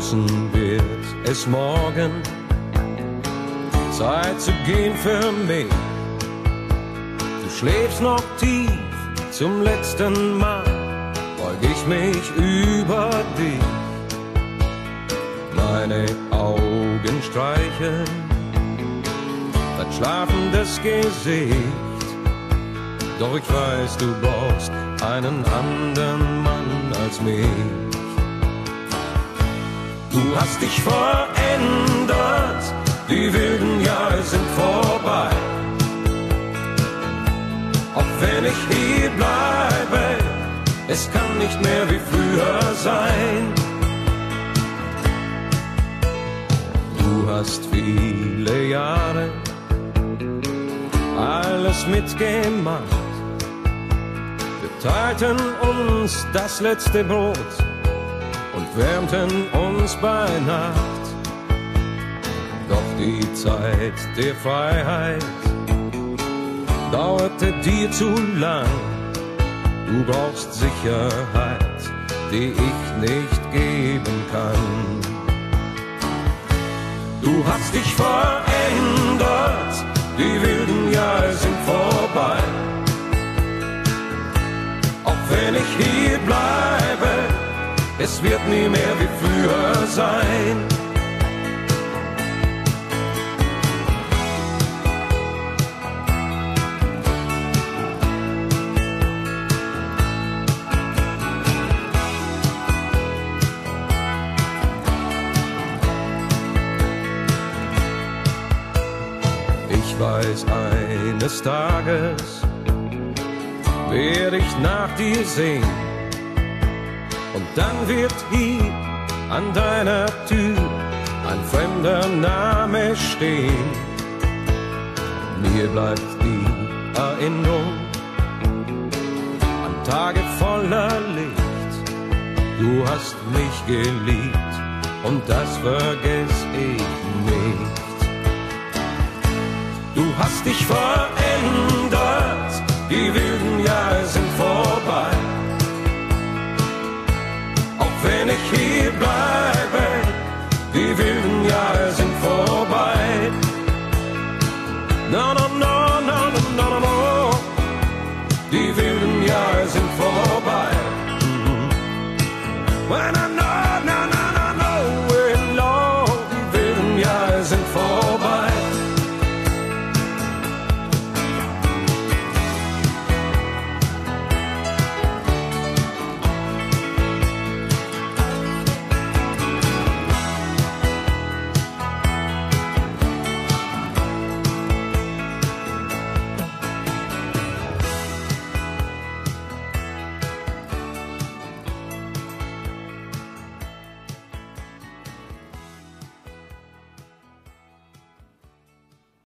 Draußen wird es morgen Zeit zu gehen für mich. Du schläfst noch tief zum letzten Mal, beug ich mich über dich. Meine Augen streicheln dein schlafendes Gesicht. Doch ich weiß, du brauchst einen anderen Mann als mich. Du hast dich verändert, die wilden Jahre sind vorbei. Auch wenn ich hier bleibe, es kann nicht mehr wie früher sein. Du hast viele Jahre alles mitgemacht. Wir teilten uns das letzte Brot und wärmten uns bei Nacht. Doch die Zeit der Freiheit dauerte dir zu lang. Du brauchst Sicherheit, die ich nicht geben kann. Du hast dich verändert, die wilden Jahre sind vorbei. Auch wenn ich hier bleibe, es wird nie mehr wie früher sein. Ich weiß, eines Tages werde ich nach dir sehen. Und dann wird hier an deiner Tür ein fremder Name stehen. Mir bleibt die Erinnerung an Tage voller Licht. Du hast mich geliebt und das vergess ich nicht. Du hast dich verändert,